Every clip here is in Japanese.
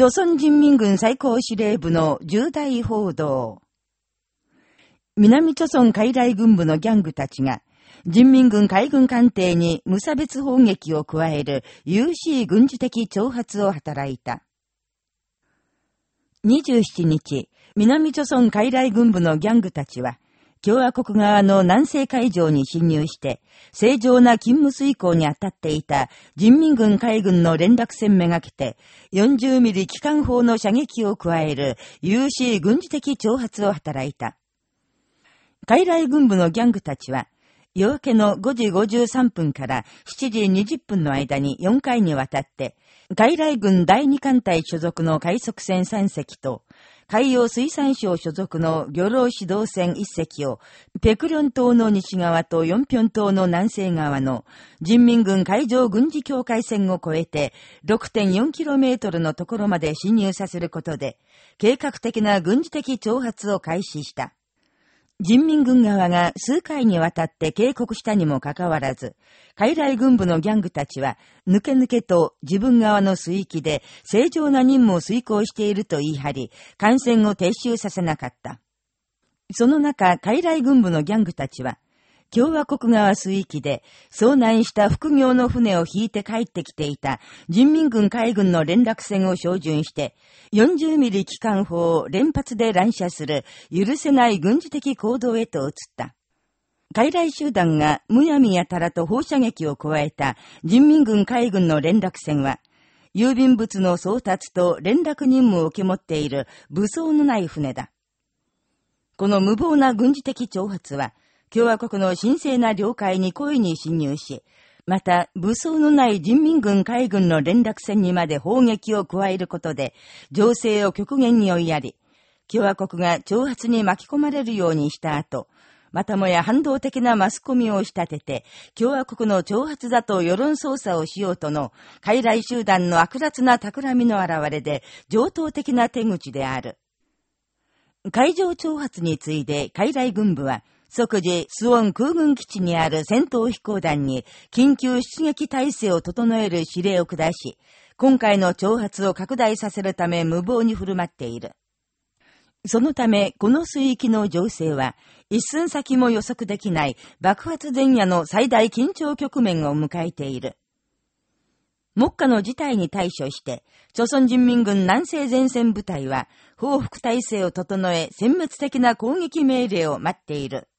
朝鮮人民軍最高司令部の重大報道。南朝鮮海来軍部のギャングたちが、人民軍海軍艦艇に無差別砲撃を加える有しい軍事的挑発を働いた。27日、南朝鮮海来軍部のギャングたちは、共和国側の南西海上に侵入して、正常な勤務遂行に当たっていた人民軍海軍の連絡船めがけて、40ミリ機関砲の射撃を加える有志軍事的挑発を働いた。海来軍部のギャングたちは、夜明けの5時53分から7時20分の間に4回にわたって、外来軍第2艦隊所属の快速船3隻と、海洋水産省所属の漁労指導船1隻を、ペクリョン島の西側とヨンピョン島の南西側の人民軍海上軍事境界線を越えて 6.4km のところまで侵入させることで、計画的な軍事的挑発を開始した。人民軍側が数回にわたって警告したにもかかわらず、海来軍部のギャングたちは、抜け抜けと自分側の水域で正常な任務を遂行していると言い張り、感染を撤収させなかった。その中、海来軍部のギャングたちは、共和国側水域で遭難した副業の船を引いて帰ってきていた人民軍海軍の連絡船を照準して、40ミリ機関砲を連発で乱射する許せない軍事的行動へと移った。海来集団がむやみやたらと放射撃を加えた人民軍海軍の連絡船は、郵便物の送達と連絡任務を受け持っている武装のない船だ。この無謀な軍事的挑発は、共和国の神聖な領海に故意に侵入し、また、武装のない人民軍海軍の連絡船にまで砲撃を加えることで、情勢を極限に追いやり、共和国が挑発に巻き込まれるようにした後、またもや反動的なマスコミを仕立てて、共和国の挑発だと世論操作をしようとの、海来集団の悪辣な企みの現れで、上等的な手口である。海上挑発に次いで海来軍部は、即時、スウォン空軍基地にある戦闘飛行団に緊急出撃体制を整える指令を下し、今回の挑発を拡大させるため無謀に振る舞っている。そのため、この水域の情勢は、一寸先も予測できない爆発前夜の最大緊張局面を迎えている。目下の事態に対処して、朝鮮人民軍南西前線部隊は、報復体制を整え、殲滅的な攻撃命令を待っている。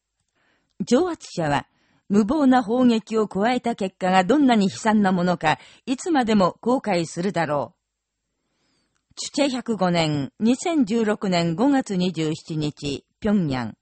挑発者は、無謀な砲撃を加えた結果がどんなに悲惨なものか、いつまでも後悔するだろう。チュチェ105年、2016年5月27日、平壌。